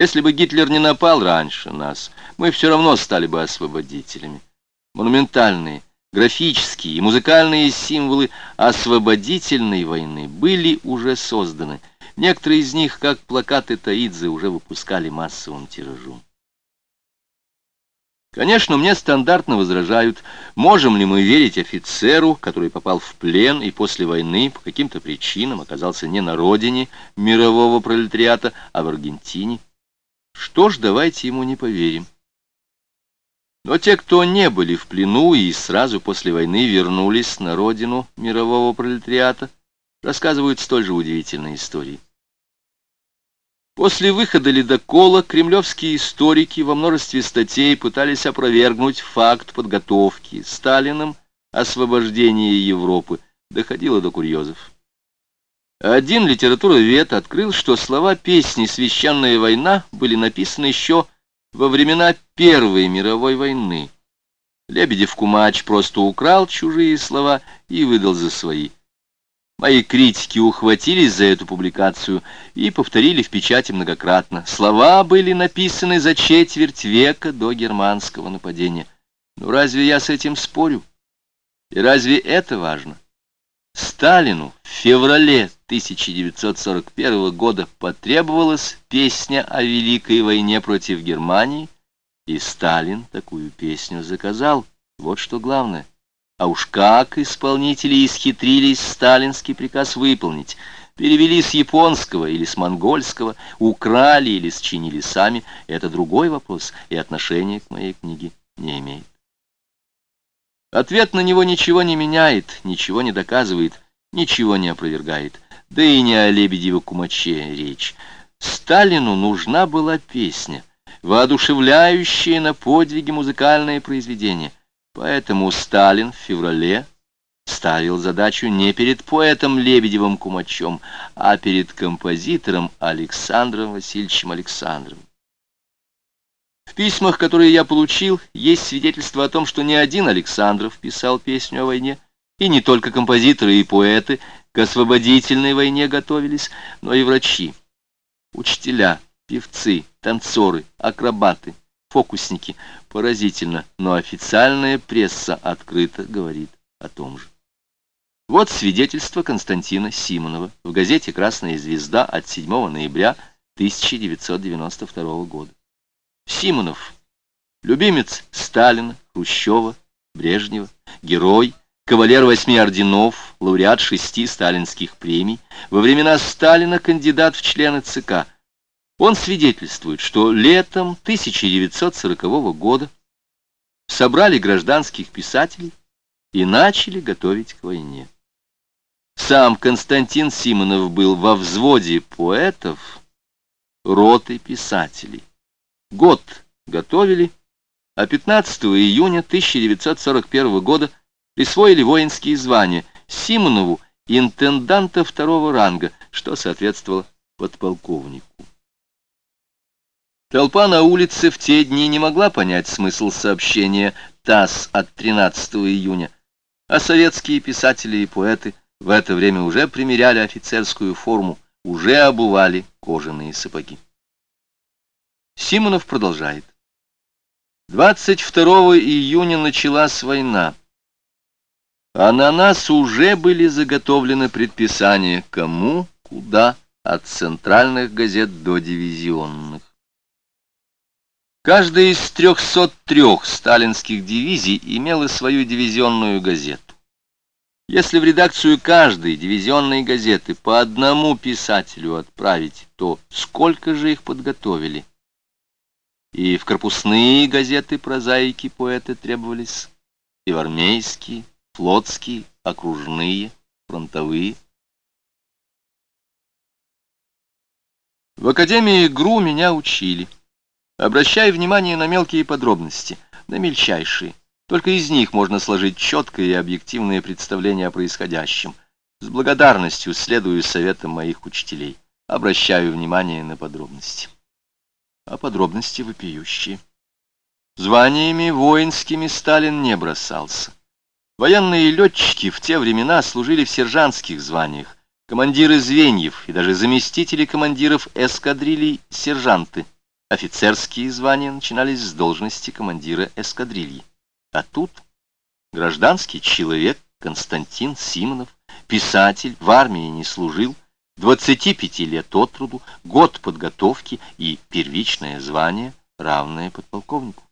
Если бы Гитлер не напал раньше нас, мы все равно стали бы освободителями. Монументальные, графические и музыкальные символы освободительной войны были уже созданы. Некоторые из них, как плакаты Таидзе, уже выпускали массовым тиражом. Конечно, мне стандартно возражают, можем ли мы верить офицеру, который попал в плен и после войны по каким-то причинам оказался не на родине мирового пролетариата, а в Аргентине. Что ж, давайте ему не поверим. Но те, кто не были в плену и сразу после войны вернулись на родину мирового пролетариата, рассказывают столь же удивительные истории. После выхода ледокола кремлевские историки во множестве статей пытались опровергнуть факт подготовки Сталиным освобождения Европы. Доходило до курьезов. Один литературовед открыл, что слова песни «Священная война» были написаны еще во времена Первой мировой войны. Лебедев-Кумач просто украл чужие слова и выдал за свои. Мои критики ухватились за эту публикацию и повторили в печати многократно. Слова были написаны за четверть века до германского нападения. Ну разве я с этим спорю? И разве это важно? Сталину в феврале 1941 года потребовалась песня о Великой войне против Германии, и Сталин такую песню заказал. Вот что главное. А уж как исполнители исхитрились сталинский приказ выполнить. Перевели с японского или с монгольского, украли или счинили сами. Это другой вопрос и отношения к моей книге не имеет. Ответ на него ничего не меняет, ничего не доказывает, ничего не опровергает. Да и не о Лебедево-Кумаче речь. Сталину нужна была песня, воодушевляющая на подвиги музыкальное произведение. Поэтому Сталин в феврале ставил задачу не перед поэтом Лебедевым-Кумачем, а перед композитором Александром Васильевичем Александровым. В письмах, которые я получил, есть свидетельство о том, что не один Александров писал песню о войне, и не только композиторы и поэты к освободительной войне готовились, но и врачи, учителя, певцы, танцоры, акробаты, фокусники. Поразительно, но официальная пресса открыто говорит о том же. Вот свидетельство Константина Симонова в газете «Красная звезда» от 7 ноября 1992 года. Симонов, любимец Сталина, Хрущева, Брежнева, герой, кавалер восьми орденов, лауреат шести сталинских премий, во времена Сталина кандидат в члены ЦК. Он свидетельствует, что летом 1940 года собрали гражданских писателей и начали готовить к войне. Сам Константин Симонов был во взводе поэтов роты писателей. Год готовили, а 15 июня 1941 года присвоили воинские звания Симонову интенданта второго ранга, что соответствовало подполковнику. Толпа на улице в те дни не могла понять смысл сообщения ТАСС от 13 июня, а советские писатели и поэты в это время уже примеряли офицерскую форму, уже обували кожаные сапоги. Симонов продолжает. 22 июня началась война. А на нас уже были заготовлены предписания, кому, куда, от центральных газет до дивизионных. Каждая из 303 сталинских дивизий имела свою дивизионную газету. Если в редакцию каждой дивизионной газеты по одному писателю отправить, то сколько же их подготовили? И в корпусные газеты прозаики поэты требовались, и в армейские, флотские, окружные, фронтовые. В Академии ГРУ меня учили. Обращай внимание на мелкие подробности, на мельчайшие. Только из них можно сложить четкое и объективное представление о происходящем. С благодарностью следую советам моих учителей. Обращаю внимание на подробности а подробности вопиющие. Званиями воинскими Сталин не бросался. Военные летчики в те времена служили в сержантских званиях, командиры звеньев и даже заместители командиров эскадрилей — сержанты, Офицерские звания начинались с должности командира эскадрильи. А тут гражданский человек Константин Симонов, писатель, в армии не служил, 25 лет от труду, год подготовки и первичное звание, равное подполковнику.